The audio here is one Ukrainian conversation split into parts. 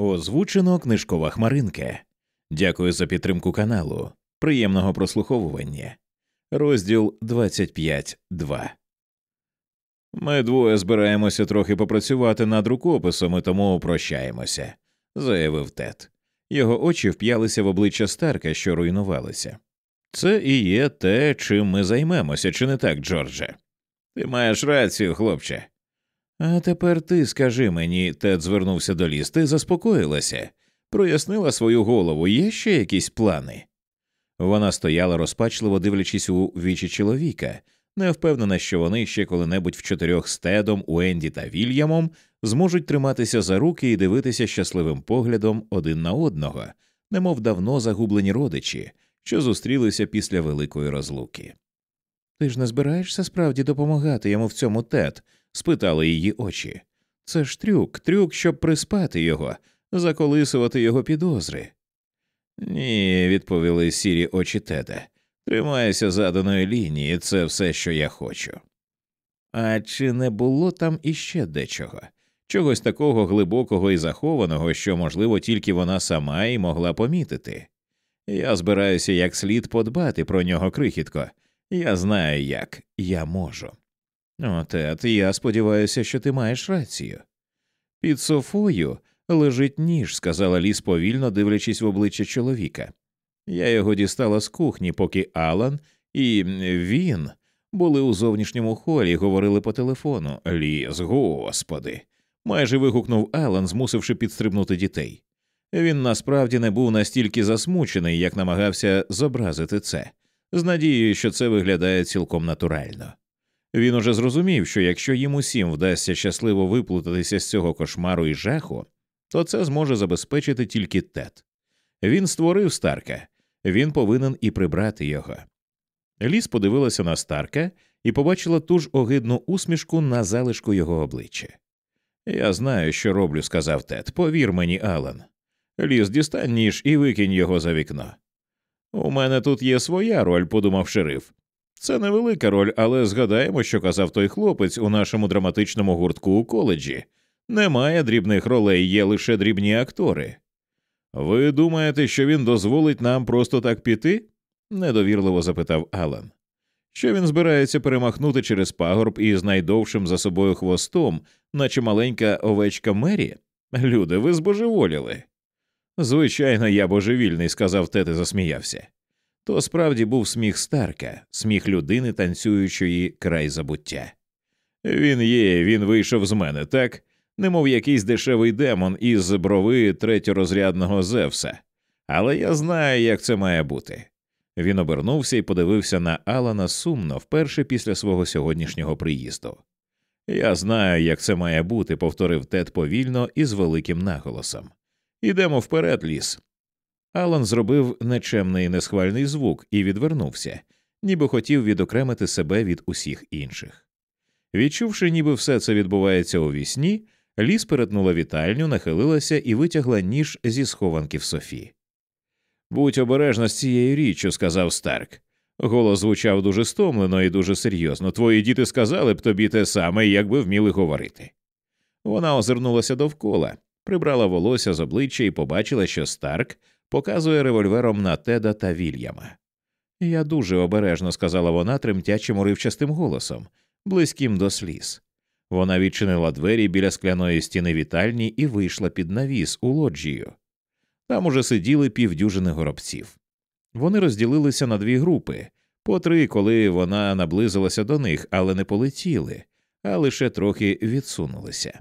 Озвучено книжкова хмаринка. Дякую за підтримку каналу. Приємного прослуховування. Розділ 25.2 Ми двоє збираємося трохи попрацювати над рукописом і тому прощаємося, заявив Тед. Його очі вп'ялися в обличчя Старка, що руйнувалися. Це і є те, чим ми займемося, чи не так, Джордже? Ти маєш рацію, хлопче. А тепер ти скажи мені, Тед звернувся до ліс, ти заспокоїлася, прояснила свою голову, є ще якісь плани? Вона стояла розпачливо дивлячись у вічі чоловіка, не впевнена, що вони ще коли-небудь в чотирьох з Тедом, Уенді та Вільямом зможуть триматися за руки і дивитися щасливим поглядом один на одного, немов давно загублені родичі, що зустрілися після великої розлуки. Ти ж не збираєшся справді допомагати йому в цьому Тед? Спитали її очі. Це ж трюк, трюк, щоб приспати його, заколисувати його підозри. Ні, відповіли сірі очі Теда. Тримайся заданої лінії, це все, що я хочу. А чи не було там іще дечого, чогось такого глибокого і захованого, що, можливо, тільки вона сама і могла помітити? Я збираюся як слід подбати про нього крихітко. Я знаю як, я можу. О, Тед, я сподіваюся, що ти маєш рацію. Під софою лежить ніж, сказала ліс повільно дивлячись в обличчя чоловіка. Я його дістала з кухні, поки Алан і він були у зовнішньому холі говорили по телефону. Ліс, господи. майже вигукнув Алан, змусивши підстрибнути дітей. Він насправді не був настільки засмучений, як намагався зобразити це, з надією, що це виглядає цілком натурально. Він уже зрозумів, що якщо їм усім вдасться щасливо виплутатися з цього кошмару і жаху, то це зможе забезпечити тільки Тед. Він створив Старка, він повинен і прибрати його. Ліс подивилася на Старка і побачила ту ж огидну усмішку на залишку його обличчя. Я знаю, що роблю, сказав Тед. Повір мені, Алан. Ліс дістань ніж і викинь його за вікно. У мене тут є своя роль, подумав шериф. Це невелика роль, але згадаємо, що казав той хлопець у нашому драматичному гуртку у коледжі. Немає дрібних ролей, є лише дрібні актори. Ви думаєте, що він дозволить нам просто так піти? недовірливо запитав Алан. Що він збирається перемахнути через пагорб із найдовшим за собою хвостом, наче маленька овечка Мері? Люди, ви збожеволіли. Звичайно, я божевільний, сказав Тед і засміявся. То справді був сміх Старка, сміх людини, танцюючої край забуття. Він є, він вийшов з мене, так? немов якийсь дешевий демон із брови третьорозрядного Зевса. Але я знаю, як це має бути. Він обернувся і подивився на Алана сумно вперше після свого сьогоднішнього приїзду. Я знаю, як це має бути, повторив Тед повільно і з великим наголосом. Ідемо вперед, ліс. Алан зробив нечемний несхвальний звук і відвернувся, ніби хотів відокремити себе від усіх інших. Відчувши, ніби все це відбувається у вісні, Ліс перетнула вітальню, нахилилася і витягла ніж зі схованки в Софі. Будь обережна з цією річчю, сказав Старк. Голос звучав дуже стомлено і дуже серйозно. Твої діти сказали б тобі те саме, якби вміли говорити. Вона озирнулася довкола, прибрала волосся з обличчя і побачила, що Старк показує револьвером на Теда та Вільяма. Я дуже обережно сказала вона тремтячим уривчастим голосом, близьким до сліз. Вона відчинила двері біля скляної стіни вітальні і вийшла під навіс у лоджію. Там уже сиділи півдюжини горобців. Вони розділилися на дві групи по три, коли вона наблизилася до них, але не полетіли, а лише трохи відсунулися.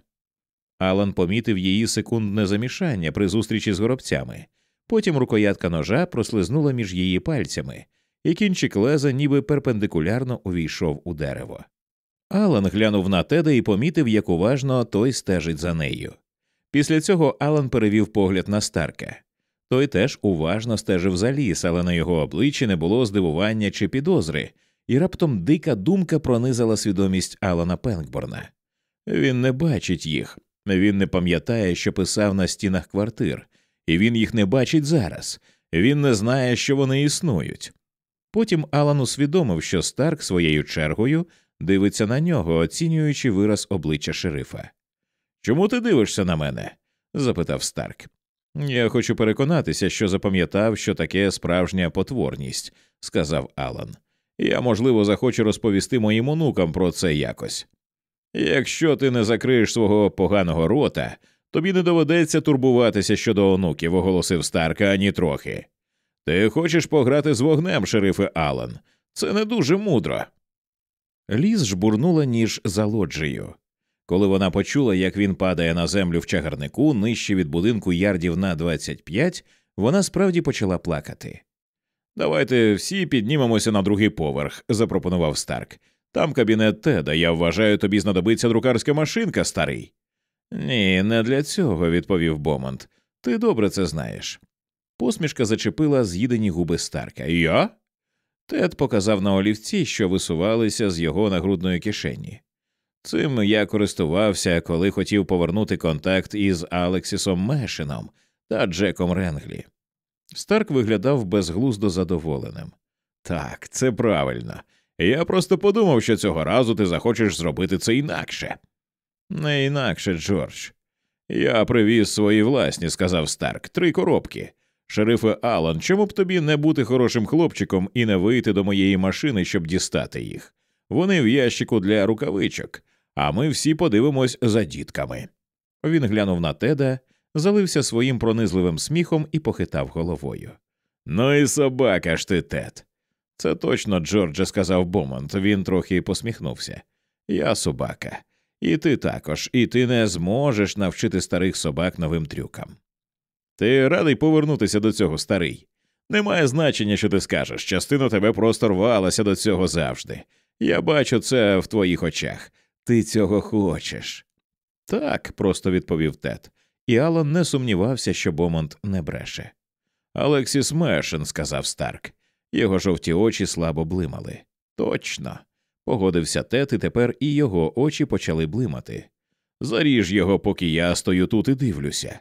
Алан помітив її секундне замішання при зустрічі з горобцями, потім рукоятка ножа прослизнула між її пальцями, і кінчик леза ніби перпендикулярно увійшов у дерево. Алан глянув на Теда і помітив, як уважно той стежить за нею. Після цього Алан перевів погляд на Старка. Той теж уважно стежив за ліс, але на його обличчі не було здивування чи підозри, і раптом дика думка пронизала свідомість Алана Пенкборна. Він не бачить їх, він не пам'ятає, що писав на стінах квартир, і він їх не бачить зараз, він не знає, що вони існують. Потім Алан усвідомив, що Старк своєю чергою дивиться на нього, оцінюючи вираз обличчя шерифа. Чому ти дивишся на мене? запитав Старк. Я хочу переконатися, що запам'ятав, що таке справжня потворність, сказав Алан. Я, можливо, захочу розповісти моїм онукам про це якось. Якщо ти не закриєш свого поганого рота, тобі не доведеться турбуватися щодо онуків, оголосив Старка ані трохи. Ти хочеш пограти з вогнем, шерифе Алан. Це не дуже мудро. Ліз жбурнула ніж за лоджею. Коли вона почула, як він падає на землю в чагарнику нижче від будинку ярдів на 25, вона справді почала плакати. Давайте всі піднімемося на другий поверх, запропонував Старк. Там кабінет Теда, я вважаю, тобі знадобиться друкарська машинка, старий. Ні, не для цього, відповів Бомонт. Ти добре це знаєш. Посмішка зачепила з'їдені губи Старка. Я? Тед показав на олівці, що висувалися з його нагрудної кишені. Цим я користувався, коли хотів повернути контакт із Алексісом Мешином та Джеком Ренглі. Старк виглядав безглуздо задоволеним. Так, це правильно. Я просто подумав, що цього разу ти захочеш зробити це інакше. Не інакше, Джордж. Я привіз свої власні, сказав Старк, три коробки. Шерифе Алан, чому б тобі не бути хорошим хлопчиком і не вийти до моєї машини, щоб дістати їх? Вони в ящику для рукавичок, а ми всі подивимось за дітками. Він глянув на теда, залився своїм пронизливим сміхом і похитав головою. Ну і собака ж ти, Тед. Це точно, Джордже, сказав Бомонт. Він трохи посміхнувся. Я собака. І ти також, і ти не зможеш навчити старих собак новим трюкам. Ти радий повернутися до цього, старий. Немає значення, що ти скажеш. Частина тебе просто рвалася до цього завжди. Я бачу це в твоїх очах. Ти цього хочеш. Так, просто відповів Тед, і Алан не сумнівався, що Бомонт не бреше. Алексіс Мешен, сказав Старк. Його жовті очі слабо блимали. Точно. Погодився Тед, і тепер і його очі почали блимати. Заріж його, поки я стою тут і дивлюся.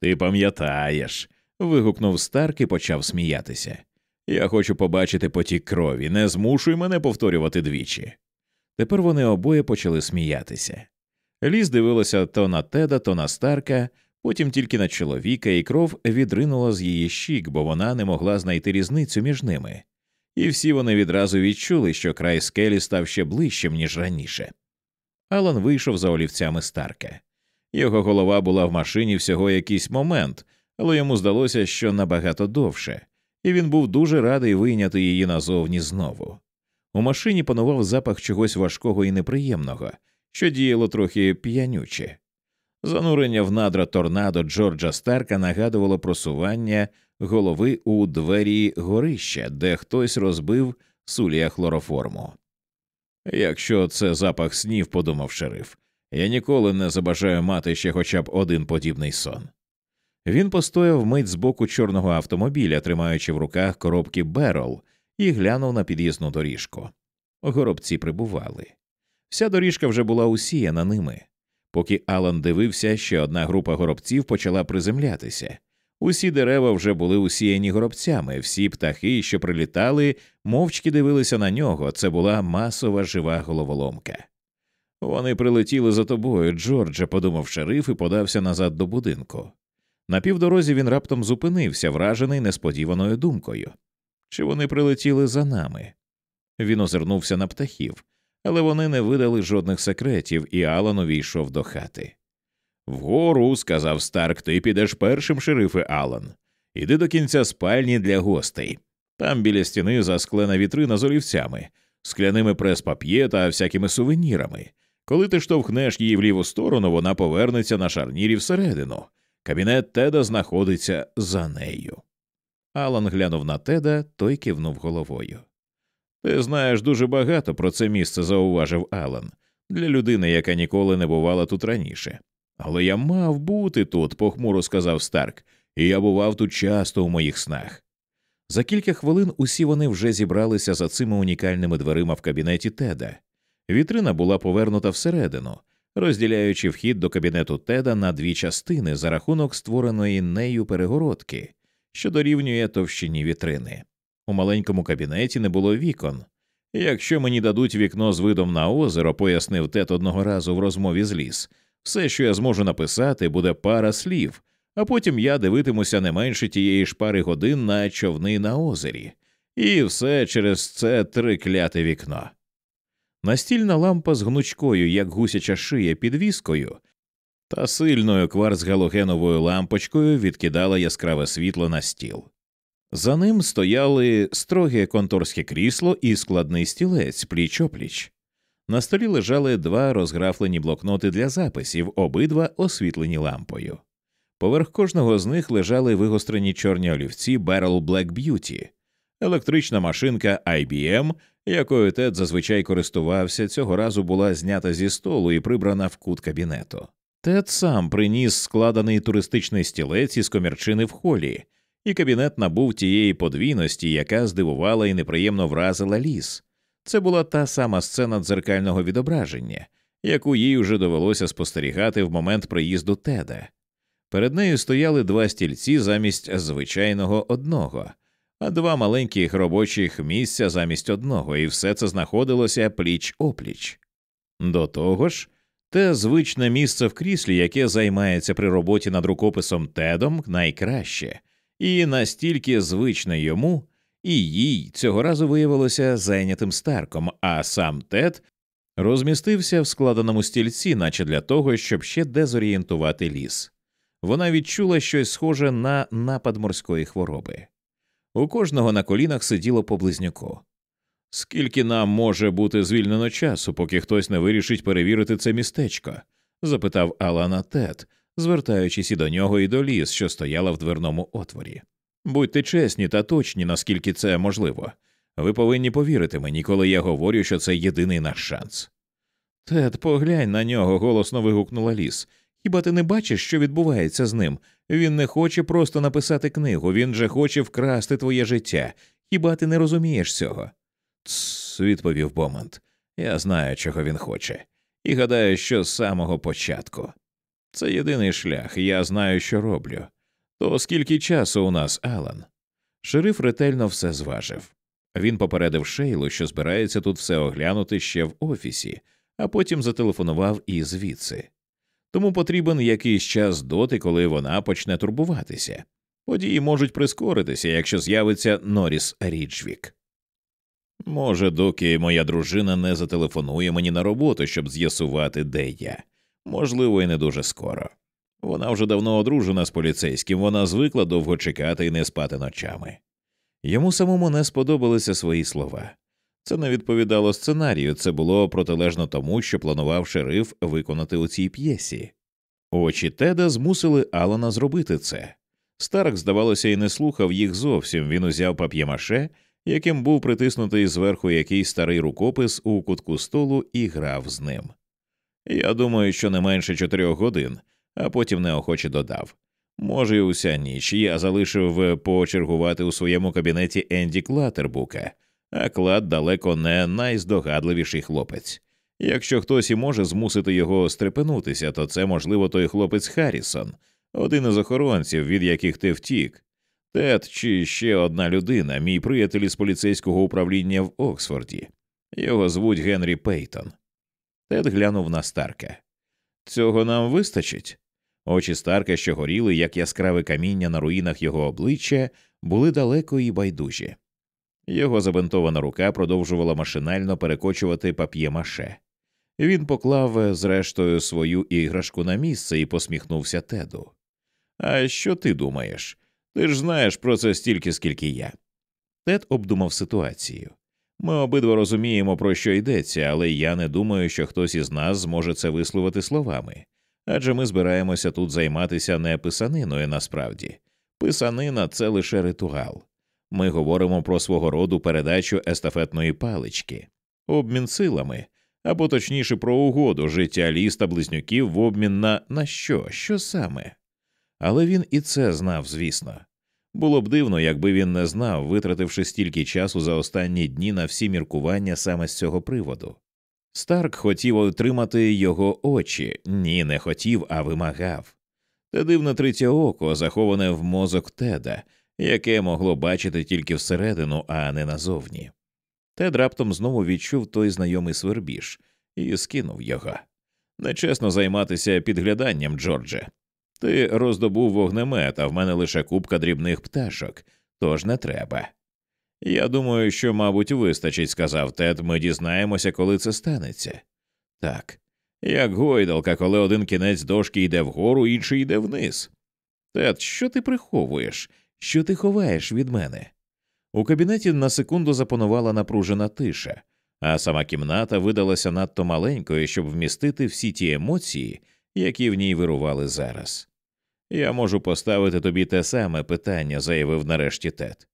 Ти пам'ятаєш. вигукнув Старк і почав сміятися. Я хочу побачити потік крові, не змушуй мене повторювати двічі. Тепер вони обоє почали сміятися. Ліз дивилася то на теда, то на Старка, потім тільки на чоловіка, і кров відринула з її щік, бо вона не могла знайти різницю між ними. І всі вони відразу відчули, що край скелі став ще ближчим, ніж раніше. Алан вийшов за олівцями Старка. Його голова була в машині всього якийсь момент, але йому здалося, що набагато довше, і він був дуже радий вийняти її назовні знову. У машині панував запах чогось важкого і неприємного, що діяло трохи п'янюче. Занурення в надра торнадо Джорджа Старка нагадувало просування голови у двері горища, де хтось розбив сулія хлороформу. Якщо це запах снів, подумав шериф, я ніколи не забажаю мати ще хоча б один подібний сон. Він постояв мить з боку чорного автомобіля, тримаючи в руках коробки Берол, і глянув на під'їзну доріжку. Горобці прибували. Вся доріжка вже була усіяна ними. Поки Алан дивився, ще одна група горобців почала приземлятися. Усі дерева вже були усіяні горобцями, всі птахи, що прилітали, мовчки дивилися на нього. Це була масова жива головоломка. Вони прилетіли за тобою, Джордже, подумав шериф і подався назад до будинку. На півдорозі він раптом зупинився, вражений несподіваною думкою. Чи вони прилетіли за нами? Він озирнувся на птахів, але вони не видали жодних секретів, і Алан увійшов до хати. Вгору, сказав Старк, ти підеш першим, шерифе Алан. Іди до кінця спальні для гостей. Там біля стіни засклена вітрина з олівцями, скляними прес-пап'є та всякими сувенірами. Коли ти штовхнеш її в ліву сторону, вона повернеться на шарнірі всередину. Кабінет Теда знаходиться за нею. Алан глянув на Теда, той кивнув головою. Ти знаєш дуже багато про це місце, зауважив Алан, для людини, яка ніколи не бувала тут раніше. Але я мав бути тут, похмуро сказав Старк, і я бував тут часто у моїх снах. За кілька хвилин усі вони вже зібралися за цими унікальними дверима в кабінеті Теда. Вітрина була повернута всередину, розділяючи вхід до кабінету Теда на дві частини за рахунок створеної нею перегородки, що дорівнює товщині вітрини. У маленькому кабінеті не було вікон. Якщо мені дадуть вікно з видом на озеро, пояснив Тед одного разу в розмові з ліс, Все, що я зможу написати, буде пара слів, а потім я дивитимуся не менше тієї ж пари годин на човни на озері, і все через це трикляте вікно. Настільна лампа з гнучкою, як гусяча шия підвіскою, та сильною кварцгалогеновою лампочкою відкидала яскраве світло на стіл. За ним стояли строге конторське крісло і складний стілець пліч опліч. На столі лежали два розграфлені блокноти для записів, обидва освітлені лампою. Поверх кожного з них лежали вигострені чорні олівці Barrel Black Beauty, електрична машинка IBM, якою Тед зазвичай користувався, цього разу була знята зі столу і прибрана в кут кабінету. Тед сам приніс складений туристичний стілець із комірчини в холі, і кабінет набув тієї подвійності, яка здивувала і неприємно вразила ліс. Це була та сама сцена дзеркального відображення, яку їй уже довелося спостерігати в момент приїзду Теда. Перед нею стояли два стільці замість звичайного одного, а два маленьких робочих місця замість одного, і все це знаходилося пліч опліч. До того ж, те звичне місце в кріслі, яке займається при роботі над рукописом Тедом, найкраще, і настільки звичне йому, і їй цього разу виявилося зайнятим старком, а сам Тед розмістився в складеному стільці, наче для того, щоб ще дезорієнтувати ліс. Вона відчула щось схоже на напад морської хвороби. У кожного на колінах сиділо по близнюку. Скільки нам може бути звільнено часу, поки хтось не вирішить перевірити це містечко? запитав Алана Тед, звертаючись і до нього, і до ліс, що стояла в дверному отворі. Будьте чесні та точні, наскільки це можливо. Ви повинні повірити мені, коли я говорю, що це єдиний наш шанс. Тед, поглянь на нього, голосно вигукнула ліс. Хіба ти не бачиш, що відбувається з ним? Він не хоче просто написати книгу, він же хоче вкрасти твоє життя. Хіба ти не розумієш цього? Тсс, відповів Бомонт. Я знаю, чого він хоче, і гадаю, що з самого початку. Це єдиний шлях, я знаю, що роблю. То скільки часу у нас, Алан? Шериф ретельно все зважив. Він попередив Шейлу, що збирається тут все оглянути ще в офісі, а потім зателефонував і звідси. Тому потрібен якийсь час доти, коли вона почне турбуватися. Події можуть прискоритися, якщо з'явиться Норіс Ріджвік. Може, доки моя дружина не зателефонує мені на роботу, щоб з'ясувати, де я, можливо, і не дуже скоро. Вона вже давно одружена з поліцейським, вона звикла довго чекати і не спати ночами. Йому самому не сподобалися свої слова. Це не відповідало сценарію, це було протилежно тому, що планував шериф виконати у цій п'єсі. Очі Теда змусили Алана зробити це. Старк, здавалося, і не слухав їх зовсім. Він узяв пап'ємаше, яким був притиснутий зверху якийсь старий рукопис у кутку столу і грав з ним. Я думаю, що не менше чотирьох годин, а потім неохоче додав. Може, і уся ніч я залишив почергувати у своєму кабінеті Енді Клатербука, а клад далеко не найздогадливіший хлопець. Якщо хтось і може змусити його стрепенутися, то це, можливо, той хлопець Харрісон, один із охоронців, від яких ти втік. Тед чи ще одна людина, мій приятель із поліцейського управління в Оксфорді. Його звуть Генрі Пейтон. Тед глянув на Старка. Цього нам вистачить. Очі Старка, що горіли, як яскраве каміння на руїнах його обличчя, були далеко і байдужі. Його забинтована рука продовжувала машинально перекочувати пап'є-маше. Він поклав, зрештою, свою іграшку на місце і посміхнувся Теду. А що ти думаєш? Ти ж знаєш про це стільки, скільки я. Тед обдумав ситуацію. Ми обидва розуміємо, про що йдеться, але я не думаю, що хтось із нас зможе це висловити словами. Адже ми збираємося тут займатися не писаниною насправді. Писанина це лише ритуал. Ми говоримо про свого роду передачу естафетної палички, обмін силами, або точніше про угоду життя ліс та близнюків в обмін на на що, що саме. Але він і це знав, звісно. Було б дивно, якби він не знав, витративши стільки часу за останні дні на всі міркування саме з цього приводу. Старк хотів отримати його очі, ні, не хотів, а вимагав. Те дивне третє око, заховане в мозок Теда, яке могло бачити тільки всередину, а не назовні. Тед раптом знову відчув той знайомий свербіж і скинув його. Нечесно займатися підгляданням, Джордже. Ти роздобув вогнемет, а в мене лише купка дрібних пташок, тож не треба. Я думаю, що, мабуть, вистачить, сказав Тед, ми дізнаємося, коли це станеться. Так, як гойдалка, коли один кінець дошки йде вгору, інший йде вниз. Тед, що ти приховуєш? Що ти ховаєш від мене? У кабінеті на секунду запанувала напружена тиша, а сама кімната видалася надто маленькою, щоб вмістити всі ті емоції, які в ній вирували зараз. Я можу поставити тобі те саме питання, заявив нарешті Тед.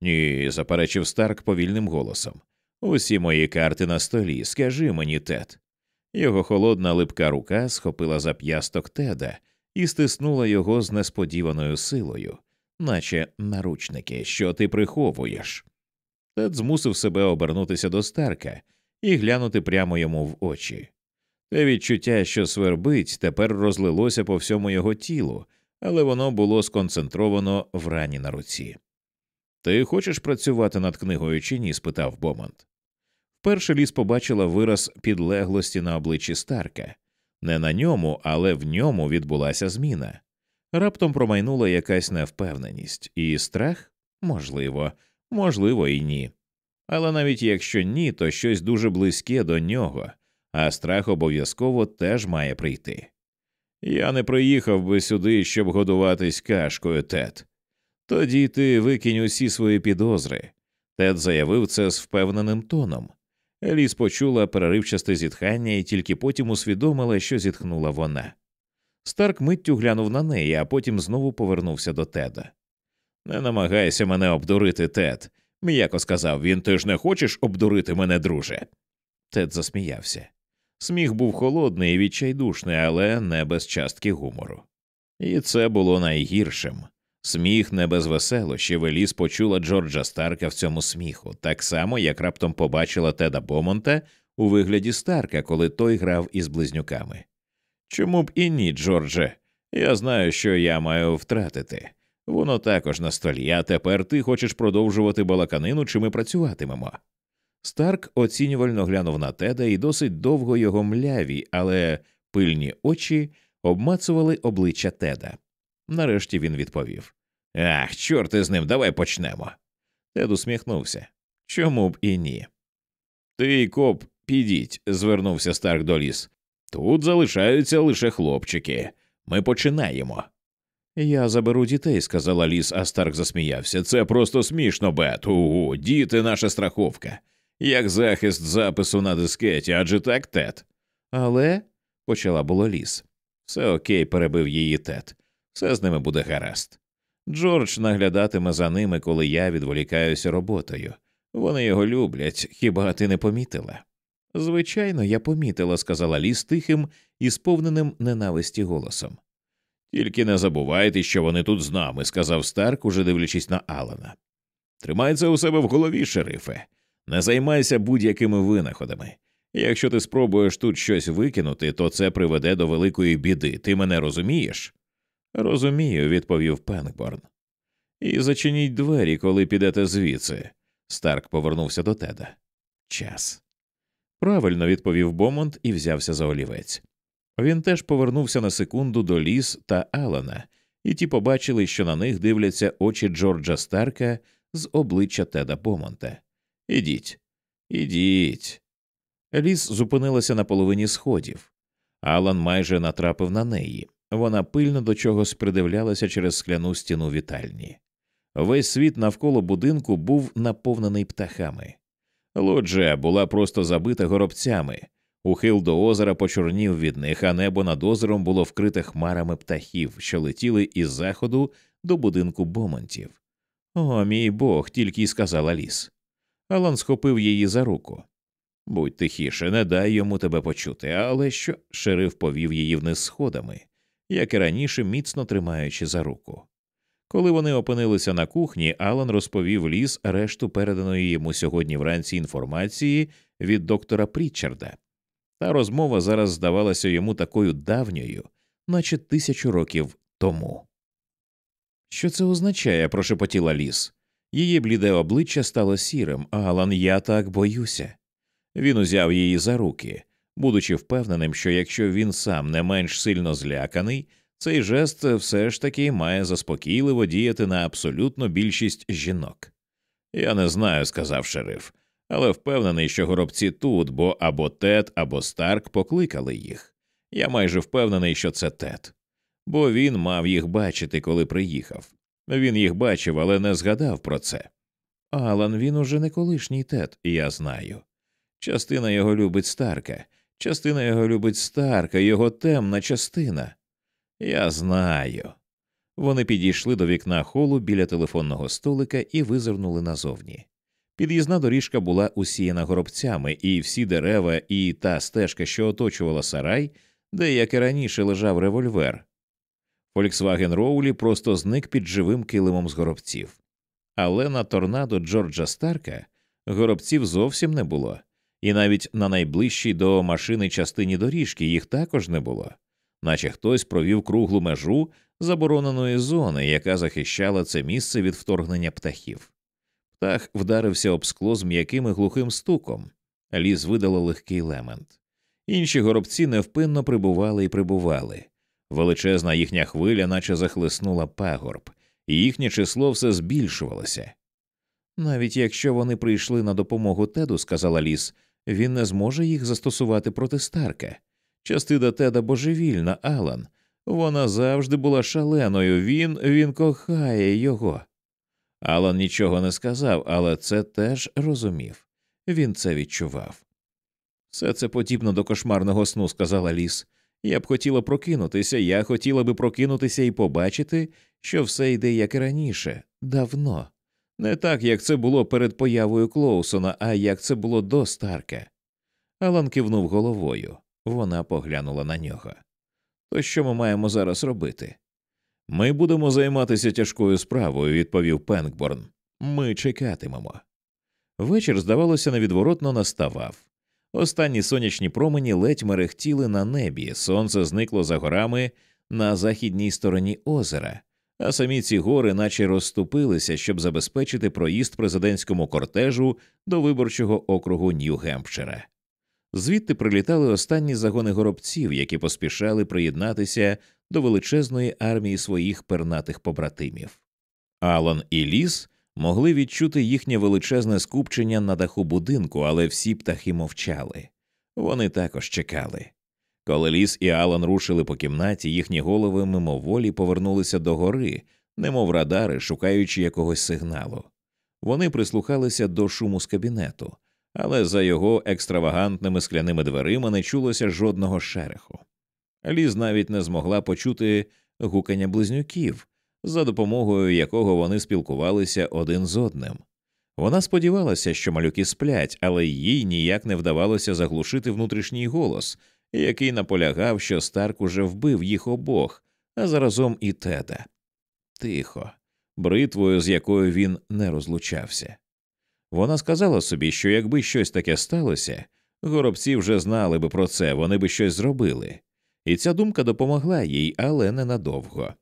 Ні, заперечив Старк повільним голосом. Усі мої карти на столі, скажи мені, Тед. Його холодна липка рука схопила зап'ясток Теда і стиснула його з несподіваною силою, наче наручники, що ти приховуєш. Тед змусив себе обернутися до Старка і глянути прямо йому в очі. Те відчуття, що свербить, тепер розлилося по всьому його тілу, але воно було сконцентровано в рані на руці. Ти хочеш працювати над книгою чи ні? спитав Бомонт. Вперше ліс побачила вираз підлеглості на обличчі Старка. Не на ньому, але в ньому відбулася зміна. Раптом промайнула якась невпевненість, і страх можливо, можливо, і ні. Але навіть якщо ні, то щось дуже близьке до нього, а страх обов'язково теж має прийти. Я не приїхав би сюди, щоб годуватись кашкою, Тед. Тоді ти викинь усі свої підозри. Тед заявив це з впевненим тоном. Еліс почула переривчасте зітхання і тільки потім усвідомила, що зітхнула вона. Старк миттю глянув на неї, а потім знову повернувся до Теда. Не намагайся мене обдурити, Тед, м'яко сказав він. Ти ж не хочеш обдурити мене, друже. Тед засміявся. Сміх був холодний і відчайдушний, але не без частки гумору. І це було найгіршим. Сміх не без веселощів, Еліс почула Джорджа Старка в цьому сміху, так само, як раптом побачила Теда Бомонта у вигляді Старка, коли той грав із близнюками. Чому б і ні, Джордже? Я знаю, що я маю втратити. Воно також на столі, а тепер ти хочеш продовжувати балаканину, чи ми працюватимемо. Старк оцінювально глянув на Теда і досить довго його мляві, але пильні очі обмацували обличчя Теда. Нарешті він відповів Ах, чорти з ним, давай почнемо. Тед усміхнувся. Чому б і ні? Ти, коп, підіть, звернувся Старк до ліс. Тут залишаються лише хлопчики. Ми починаємо. Я заберу дітей, сказала ліс, а Старк засміявся. Це просто смішно, Бет. Угу, діти наша страховка, як захист запису на дискеті, адже так, Тед. Але, почала було ліс. Все окей, перебив її Тед. Все з ними буде гаразд. Джордж наглядатиме за ними, коли я відволікаюся роботою. Вони його люблять, хіба ти не помітила? Звичайно, я помітила, сказала ліс тихим і сповненим ненависті голосом. Тільки не забувайте, що вони тут з нами, сказав Старк, уже дивлячись на Алана. Тримай це у себе в голові, шерифе, не займайся будь-якими винаходами. Якщо ти спробуєш тут щось викинути, то це приведе до великої біди. Ти мене розумієш? Розумію, відповів Пенкборн. І зачиніть двері, коли підете звідси. Старк повернувся до теда. Час. Правильно відповів Бомонд і взявся за олівець. Він теж повернувся на секунду до ліс та Алана, і ті побачили, що на них дивляться очі Джорджа Старка з обличчя Теда Бомонта. Ідіть, ідіть. Ліс зупинилася на половині сходів. Алан майже натрапив на неї. Вона пильно до чогось придивлялася через скляну стіну вітальні. Весь світ навколо будинку був наповнений птахами. Лоджія була просто забита горобцями, ухил до озера почорнів від них, а небо над озером було вкрите хмарами птахів, що летіли із заходу до будинку Бомонтів. О, мій Бог, тільки й сказала ліс. Алан схопив її за руку. Будь тихіше, не дай йому тебе почути, але що шериф повів її вниз сходами як і раніше, міцно тримаючи за руку. Коли вони опинилися на кухні, Алан розповів ліс решту переданої йому сьогодні вранці інформації від доктора Прітчарда. Та розмова зараз здавалася йому такою давньою, наче тисячу років тому. Що це означає? прошепотіла ліс. Її бліде обличчя стало сірим, Алан, я так боюся. Він узяв її за руки. будучи впевненим, що якщо він сам не менш сильно зляканий, цей жест все ж таки має заспокійливо діяти на абсолютно більшість жінок. Я не знаю, сказав шериф, але впевнений, що горобці тут, бо або Тед, або Старк покликали їх. Я майже впевнений, що це Тед, бо він мав їх бачити, коли приїхав. Він їх бачив, але не згадав про це. Алан він уже не колишній Тед, я знаю. Частина його любить Старка, частина його любить Старка, його темна частина. Я знаю. Вони підійшли до вікна холу біля телефонного столика і визирнули назовні. Під'їзна доріжка була усіяна горобцями, і всі дерева, і та стежка, що оточувала сарай, де, як і раніше, лежав револьвер. Фольксваген Роулі просто зник під живим килимом з горобців. Але на торнадо Джорджа Старка горобців зовсім не було, і навіть на найближчій до машини частині доріжки їх також не було, наче хтось провів круглу межу забороненої зони, яка захищала це місце від вторгнення птахів. Птах вдарився об скло з м'яким і глухим стуком, ліс видало легкий лемент. Інші горобці невпинно прибували і прибували. Величезна їхня хвиля, наче захлиснула пагорб, і їхнє число все збільшувалося. Навіть якщо вони прийшли на допомогу Теду, сказала ліс, він не зможе їх застосувати проти Старка. Частина Теда божевільна, Алан. Вона завжди була шаленою, він він кохає його. Алан нічого не сказав, але це теж розумів. Він це відчував. Все це подібно до кошмарного сну, сказала ліс. Я б хотіла прокинутися, я хотіла би прокинутися і побачити, що все йде як і раніше, давно. Не так, як це було перед появою Клоусона, а як це було до Старка. Алан кивнув головою. Вона поглянула на нього. То що ми маємо зараз робити? Ми будемо займатися тяжкою справою, відповів Пенкборн. Ми чекатимемо. Вечір, здавалося, невідворотно наставав. Останні сонячні промені ледь мерехтіли на небі, сонце зникло за горами на західній стороні озера, а самі ці гори, наче розступилися, щоб забезпечити проїзд президентському кортежу до виборчого округу Нью-Гемпшира. Звідти прилітали останні загони горобців, які поспішали приєднатися до величезної армії своїх пернатих побратимів. Алан і Ліс могли відчути їхнє величезне скупчення на даху будинку, але всі птахи мовчали. Вони також чекали. Коли ліс і Алан рушили по кімнаті, їхні голови мимоволі повернулися до гори, немов радари, шукаючи якогось сигналу. Вони прислухалися до шуму з кабінету, але за його екстравагантними скляними дверима не чулося жодного шереху. Ліз навіть не змогла почути гукання близнюків, за допомогою якого вони спілкувалися один з одним. Вона сподівалася, що малюки сплять, але їй ніяк не вдавалося заглушити внутрішній голос, який наполягав, що Старк уже вбив їх обох, а заразом і теда. Тихо, бритвою, з якою він не розлучався. Вона сказала собі, що якби щось таке сталося, горобці вже знали би про це, вони би щось зробили, і ця думка допомогла їй, але ненадовго.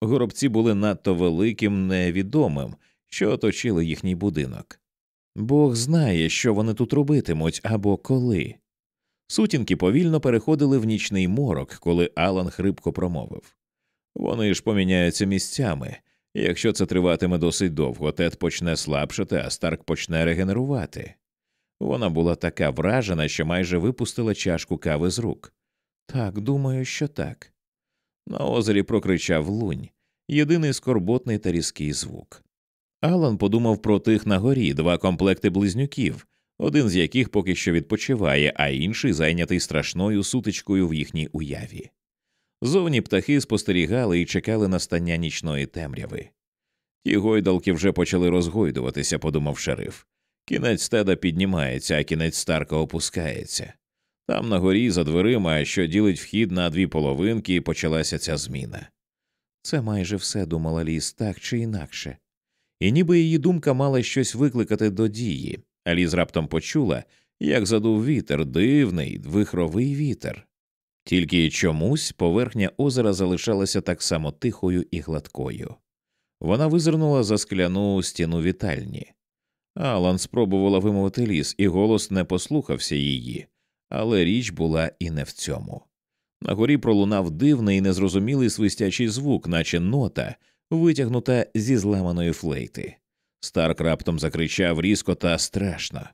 Горобці були надто великим невідомим, що оточили їхній будинок. Бог знає, що вони тут робитимуть або коли. Сутінки повільно переходили в нічний морок, коли Алан хрипко промовив вони ж поміняються місцями. Якщо це триватиме досить довго, Тед почне слабшати, а Старк почне регенерувати. Вона була така вражена, що майже випустила чашку кави з рук. Так, думаю, що так. На озері прокричав лунь єдиний скорботний та різкий звук. Алан подумав про тих на горі два комплекти близнюків, один з яких поки що відпочиває, а інший зайнятий страшною сутичкою в їхній уяві. Зовні птахи спостерігали і чекали настання нічної темряви. Ті гойдалки вже почали розгойдуватися, подумав шериф. Кінець теда піднімається, а кінець старка опускається. Там на горі за дверима, що ділить вхід на дві половинки, почалася ця зміна. Це майже все думала ліс так чи інакше. І ніби її думка мала щось викликати до дії, а ліз раптом почула, як задув вітер, дивний, вихровий вітер. Тільки чомусь поверхня озера залишалася так само тихою і гладкою. Вона визирнула за скляну стіну вітальні. Алан спробувала вимовити ліс, і голос не послухався її, Але річ була і не в цьому. На горі пролунав дивний і незрозумілий свистячий звук, наче нота, витягнута зі зламаної флейти. Старк раптом закричав різко та страшно.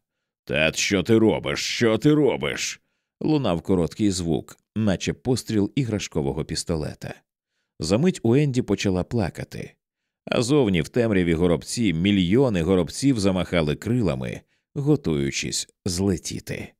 Тат, що ти робиш? Що ти робиш? Лунав короткий звук, наче постріл іграшкового пістолета. Замить у Енді почала плакати, а зовні в темряві горобці мільйони горобців замахали крилами, готуючись злетіти.